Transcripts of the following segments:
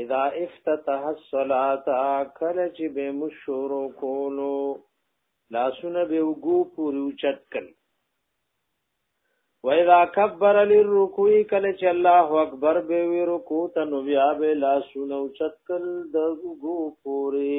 اذا افتتح الصلاه کله چې به مشورو کولو لاسونه به وګو پورې اوچت کړ وَإِذَا كَبَّرَ لِلرُّكُوعِ کله چې الله اکبر به وی رکوع ته نو بیا به لاسونه اوچت کړ د وګو پورې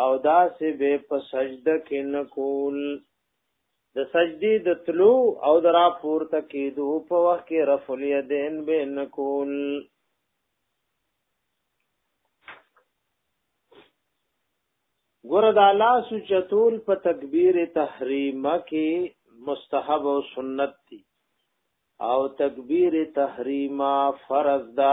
او دا سه به په سجده کې نکول د سجدي د تلو او درا پورته کېدو په وخت کې رفع الیدین به نکول ګور د الله سچتول په تکبیر تحریمه کې مستحب او سنت دي او تکبیر تحریمه فرض ده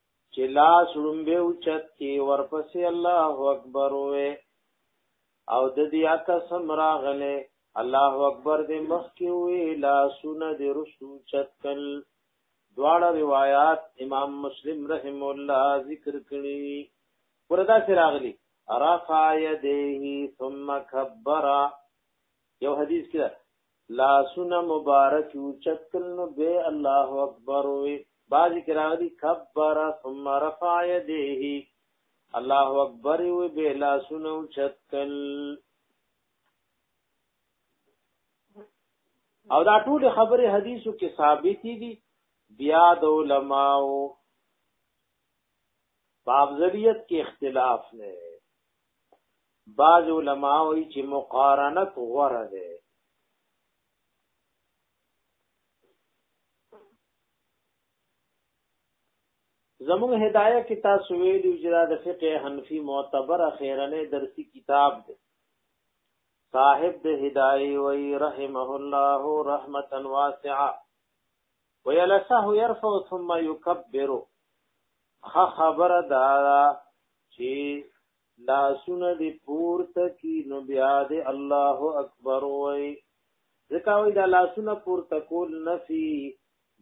چې لاس لومبه اوچت کې ورپسې الله اکبر وې او د دې اکا سمرا غلې الله اکبر دې مخ کې وې لاسونه دې رسو چتکل دواړه روایت امام مسلم رحم الله ذکر کړی وردا سراغلی رفع يديه ثم كبر یو حدیث کې لاسونه مبارک چتل نو به الله اکبر وی باز کراغلی کبر ثم رفع يديه الله اکبر وی به لاسونه چتل او دا ټول خبره حدیثو کې ثابت دي بیا د علماو بابزریت کې اختلاف نه بعض علما وی چې مقارنت غوره ده زموږ هدايه کې تاسو ویلو چې دا د فقه حنفي معتبر خیرنه درسي کتاب دی صاحب د هدايه وی رحمه الله رحمتا واسعه ويلسه يرفع ثم يكبر خا خبر دا چې لا سن دي پورته کی نو بیا دې الله اکبر وای ځکه وای دا لا سن پورته کول نفي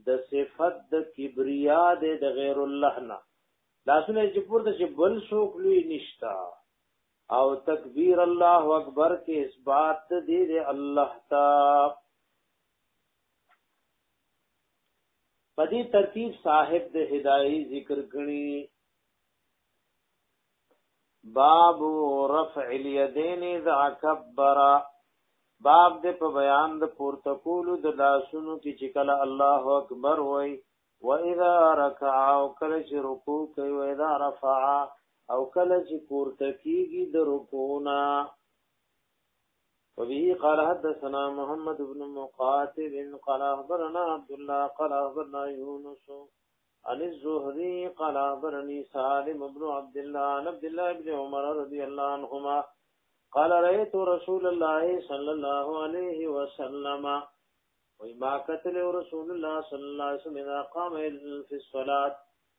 د صفت د کبریا دې د غیر الله نه لا سن چې پورته چې بل شوق لوی نشتا او تکبیر الله اکبر کې اثبات دې دې الله تعالی پدې ترتیب صاحب د هدايي ذکر کړي باب رفع اليدين اذا كبر باب د په بیان د پورته کولو د لاسونو کې چې کله الله اکبر وای و اذا رکع او کله چې رکوع کوي و اذا رفع او کله چې پورته کیږي د رکوعنا وبه قال حدثنا محمد بن مقاتل قال اخبرنا عبد الله قال اخبرنا يونس عن الزهري قال أخبرني سالم بن عبد الله عن عبد الله بن عمر رضي الله عنهما قال رأيت رسول الله صلى الله عليه وسلم وما قتل رسول الله صلى الله عليه وسلم إذا قام في الصلاة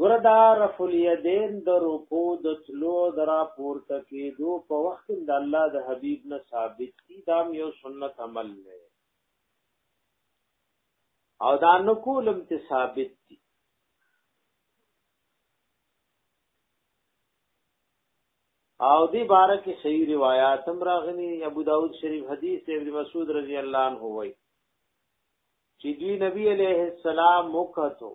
ګوره دا رفع الیدین د رکوع د تلو د راپورته کېدو په وخت د الله د حبیب نه ثابت دي دا یو سنت عمل دی او دا نکول هم ته ثابت دي او دی باره کې صحیح روایت هم راغلي ابو داود شریف حدیث ابن مسعود رضی الله عنه وایي چې دوی نبی علیه السلام وکړو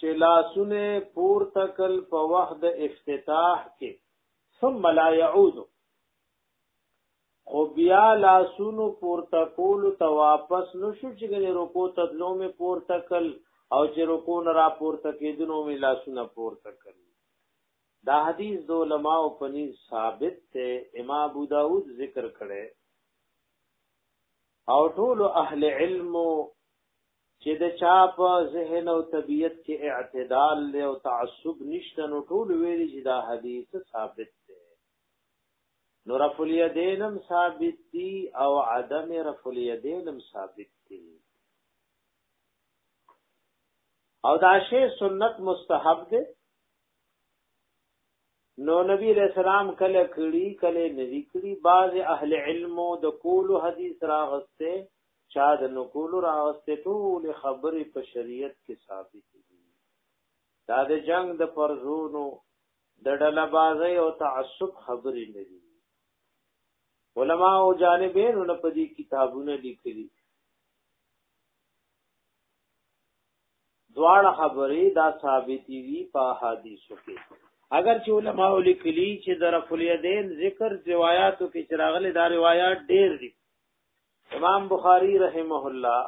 چې لاسونه پور تکل په وخت د افتتاح کې ثم لا يعود خو بیا لاسونو پور تکول ته واپس نشو چې ګنې رکو ته دلو می پور تکل او چې رکو نه را پور تکیدنو می لاسونه پور تکل دا حدیث دو علماء پنی ثابت ته امام ابو داود ذکر کړي او ټول اهل علم چې د چا په ذهن او طبیعت کې اعتدال له او تعصب نشته نو ټول ویلي چې دا حدیث ثابت دی نو رفع الیدین هم ثابت دی او عدم رفع الیدین هم ثابت دی او دا شی سنت مستحب دی نو نبی علیہ السلام کله کړي کله ندی کړي بعض اهل علم د کول حدیث راغسته چا د نقول راغسته ټول خبره په شریعت کې ثابت دي دا د جنگ د فرزونو د ډله بازی او تعصب خبرې نه دي علما او جانبین نه په دې کتابونه لیکلي دواړه خبرې دا ثابتې دي په حدیثو کې اگر چې علما ولیکلي چې د رفع الیدین ذکر روایتو کې چې راغلي دا روایت ډېر دي امام بخاری رحمه الله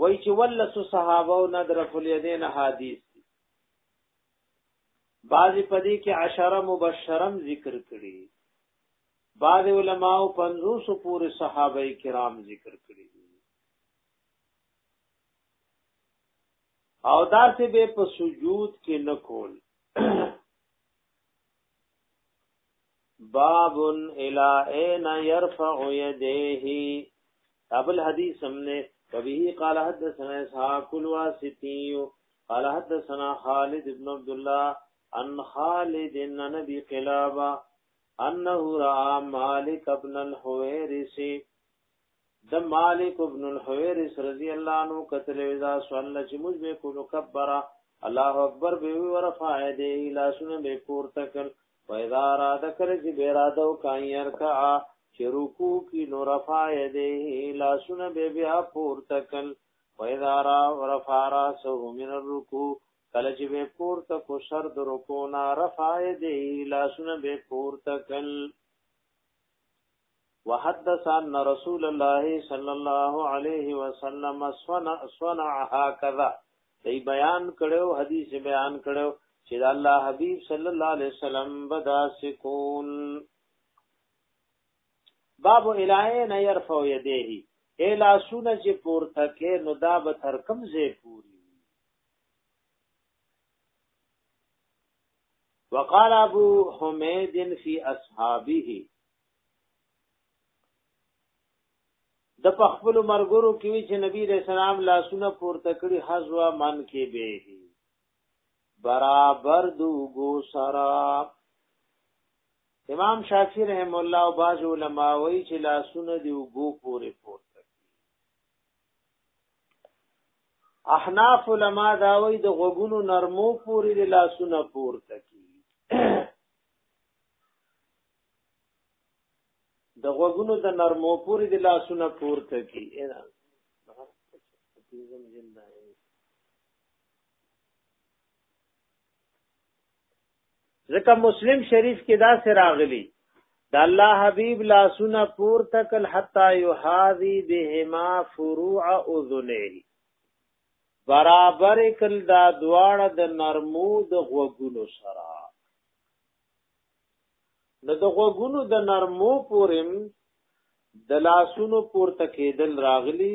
وای چې ولس صحابه او ندر فلیدین حدیث دي بعض پدې کې عشره مبشرم ذکر کړي بعض علماو 500 پورې صحابه کرام ذکر کړي او داسې به په سجود کې نه کول باب الى اين يرفع يديه ابل حدیث ہم نے وبه قال حدثنا اسحاق الواسطي قال حدثنا خالد بن عبد الله عن خالد بن نبي قلابه انه راى مالك بن الحويرث د مالک ابن الحویرث رضی الله عنه قتل اذا صلى چې موږ به کو کبر الله اکبر به وی ورفع دی لا سن به پور تکل و اذا اراد کر چې به اراده او کایر کا چې رکو کی نو رفع دی لا سن به بیا پور تکل و اذا را رفع راسه من الرکوع کله چې به پور تک سر د رکو نا رفع دی لا سن به پور تکل وحدث ان رسول الله صلی الله علیه وسلم صنع صنع هكذا دی بیان کړو حدیث بیان کړو چې الله حبیب صلی الله علیه وسلم بدا سکول باب الائن يرفع يديه الا سونه چې پورته کې نو دا به تر کم زه پوری وقال ابو حمید فی اصحابه د پخپل مرګرو کې چې نبی رسول الله لاسونه پورته کړی حزوا من کې به برابر دو گو سرا امام شافعی رحم الله او باج علماء وی چې لاسونه دی وګو پورې پورته احناف علما دا وایي د غوګونو نرمو پورې د لاسونه پورته کی د غوګونو د نرمو پورې د لاسونه پورته کی ځکه مسلم شریف کې دا سره راغلی د الله حبیب لاسونه پور تکل حتا یحاذی بهما فروع اذنه برابر کل دا دواړه د نرمو د غوګونو سره نو د غوګونو د نرمو پورم د لاسونو پورته کېدل راغلی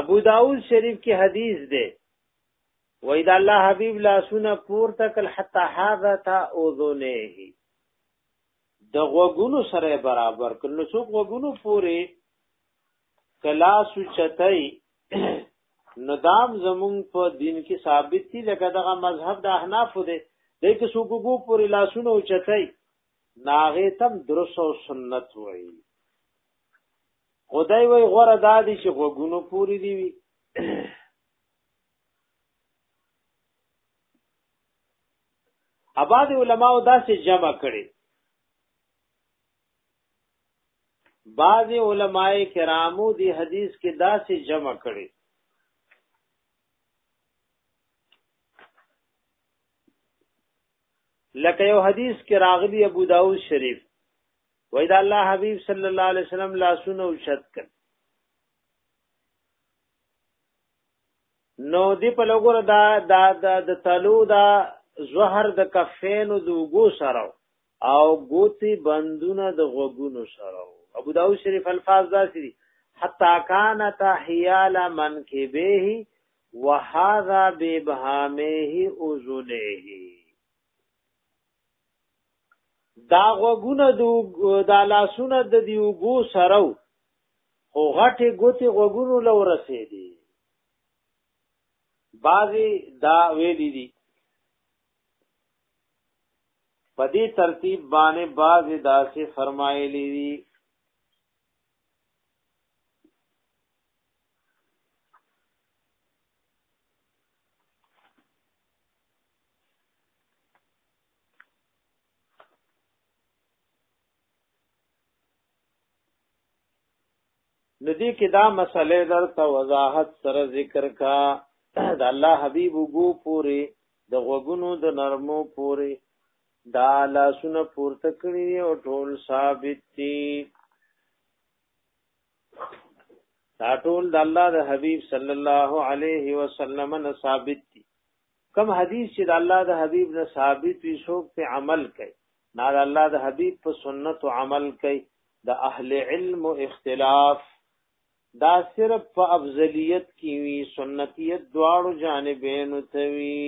ابو داود شریف کې حدیث دی وای دا الله حبیب لاسونه پورته کل حتا هذا تا اذنه د غوګونو سره برابر کل نو څوک غوګونو پوري کلا سوچتای ندام زمون په دین کې ثابت دي لکه دغه مذهب د احناف دی دای کې څوک غو پوري لاسونه اوچتای ناغه تم درس او سنت وای خدای وای غره دادی چې غوګونو پوری دی وی اباد علماء دا سه جمع کړي بعض علماء کرامو دی حدیث کې دا سه جمع کړي لکه یو حدیث کې راغلی ابو داود شریف وای دا الله حبیب صلی الله علیه وسلم لاسونه اوچت کړ نو دی په لګور دا دا د تلو دا زهر د کفین او د وګو سره او ګوتی بندونه د غوګونو سره ابو داود شریف الفاظ دا سری حتا کان تحیال من کې به وهذا بابهامه اذنه دا غوګونه د دا لاسونه د دی وګو سره خو غټه ګوتی غوګونو لورسې دي بعضی دا ویلی دي په دې ترتیب باندې بعضی داسې فرمایلی دي نو دې کې دا مسلې درته وضاحت سره ذکر کا د الله حبيب وګو پوری د غوګونو د نرمو پوری دا لاسونه پورته کړی او ټول ثابت دي دا ټول د الله د حبيب صلی الله علیه وسلم نه ثابت دي کوم حدیث چې د الله د حبيب نه ثابت وي څوک په عمل کوي نه د الله د حبيب په سنت عمل کوي د اهل علم اختلاف دا صرف په افضلیت کې وی سنتیت دواړو جانبینو ته وی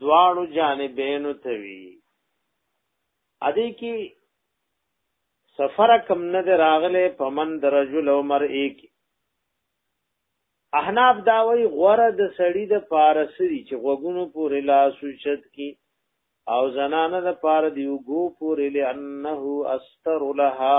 دواړو جانبینو ته وی ادي کې سفر کم نه راغله پمن درجل عمر ایک احناف داوی غره د سړی د پارسری چې غوګونو پورې لاس وشت کی او زنانه د پار دی وګو پورې لانه استر لها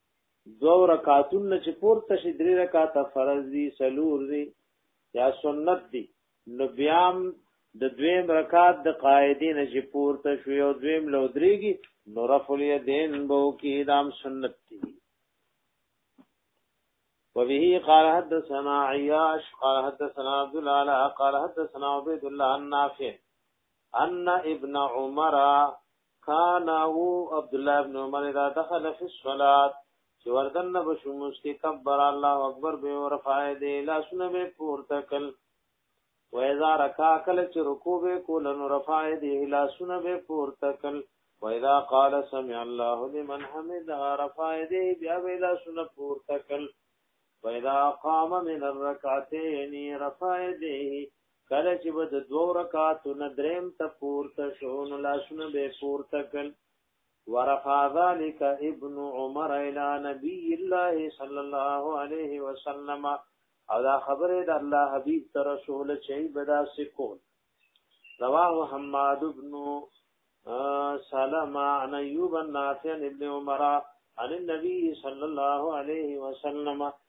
دو رکعاتون نه چې پورته شي درې رکعات فرض دي سلور دي یا سنت دي نو بیام د دویم رکعات د قاعدین چې پورته شو یو دویم لو درېږي نو رفل یدین بو کې دام سنت دي وبه قال حدثنا عياش قال حدثنا عبد الله قال حدثنا عبيد الله النافع ان ابن عمر کان او عبد الله ابن عمر اذا دخل في الصلاه چې وردن نه بشو مسکی کبر الله اکبر به رفع دې لا سن به پور تکل و اذا رکع کل چې رکوع به کول نو رفع دې لا سن به پور تکل و اذا قال سمع الله لمن حمده رفع دې بیا به لا سن پور تکل و اذا قام من الركعتين رفع دې کله چې به د دوو رکعاتو نه دریم ته پورته شو نو لاسونه به پورته کړ ورفع ذلك ابن عمر الى نبي الله صلى الله عليه وسلم او دا خبره د الله حبيب تر رسول چي بدا سکول رواه حماد بن سلمہ عن ایوب النافع ابن عمر عن النبي صلى الله عليه وسلم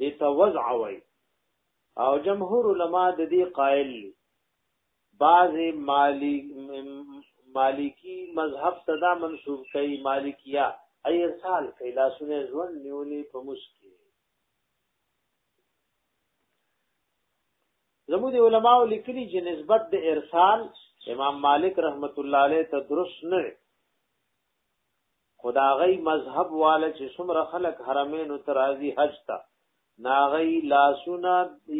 دې ته وضع وای او جمهور علما د دې قائل بعض مالی مالکی مذهب ته دا منسوب کوي مالکیا ای ارسال کوي لاسونه ژوند نیولې په مسکی زموږ علماء لیکلي چې نسبت د ارسال امام مالک رحمت الله علیه ته درست نه خدا غي مذهب والا چې څومره خلک حرمین او ترازی حج تا ناغي لاسونه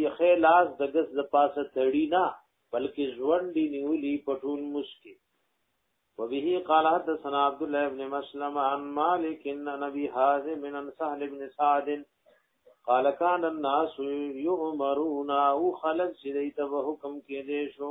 یخه لاس د غس د پاسه تړی نه بلکې ژوند دی نیولی پټول مسکی وبه قال حدثنا عبد الله بن مسلم عن مالك ان نبي حازم من سهل بن سعد قال كان الناس يؤمرون او خلق شديت وحكم کې دې شو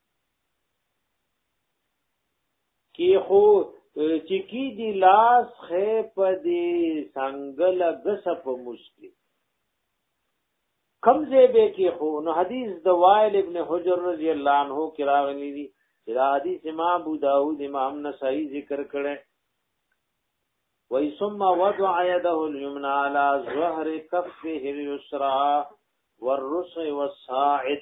کې خو چې کی دی لاس خې په دې څنګل غس په مشکل کم زه به کې خو نو حدیث د وائل ابن حجر رضی الله عنه کې راغلی دی چې دا حدیث ما ابو داود امام نسائی ذکر کړي وای ثم وضع يده اليمنى على ظهر كفه اليسرى والرسغ والساعد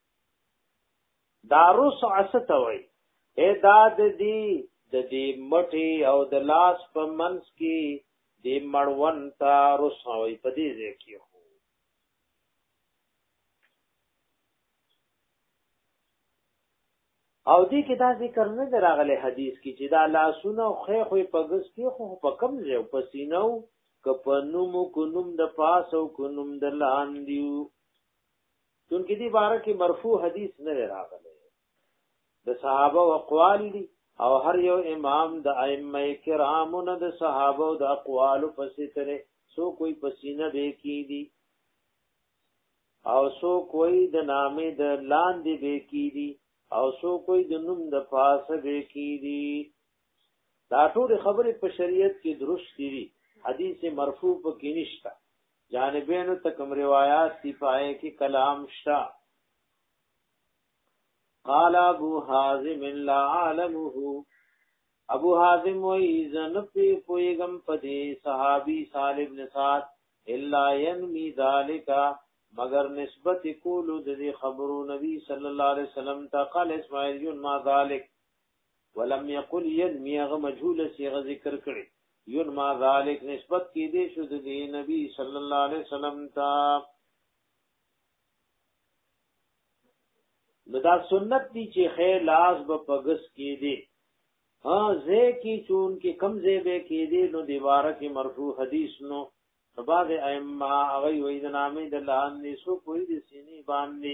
دا رسع ستوي اے دا د دې د دې مټي او د لاس په منس کې د مړون تا رسع وي په دې ځای کې او دې کې دا ذکر نه دراغله حدیث کې چې دا لاسونه خو خو په غس کې خو په کم ځای په سینو کپنوم کو نوم د پاس او کو نوم د لاندیو چونکه دې باره کې مرفوع حدیث نه راغلی د صحابه او اقوال دي او هر یو امام د ائمه کرامو نه د صحابه او د اقوال پسې ترې سو کوئی پسینه به کی دي او سو کوئی د نامې د لاندې به کی دي او سو کوئی د نوم د پاسه به کی دي دا ټول خبرې په شریعت کې درست دي حدیث مرفوع په کې نشته جانبینو تکم روایات دی پائے کی کلام شتا قال ابو حازم لا عالمه ابو حازم و ایزن پی پویگم پدی صحابی صالب نسات الا ینمی ذالکا مگر نسبت کولو د خبرو نبی صلی الله علیه وسلم ته قال اسماعیل یون ما ذالک ولم يقل ينمي هغه مجهول صيغه ذکر کړي ينما ذلك نسبت کې دي شو د نبی صلی الله علیه وسلم ته نو دا سنت دی چې خیر لاس به پګس کې دي ها زه کې چون کې کم زه به کې دي نو دیواره کې مرفوع حدیث نو بعض ائمه هغه وې د نامې د لاندې سو کوئی د سینې باندې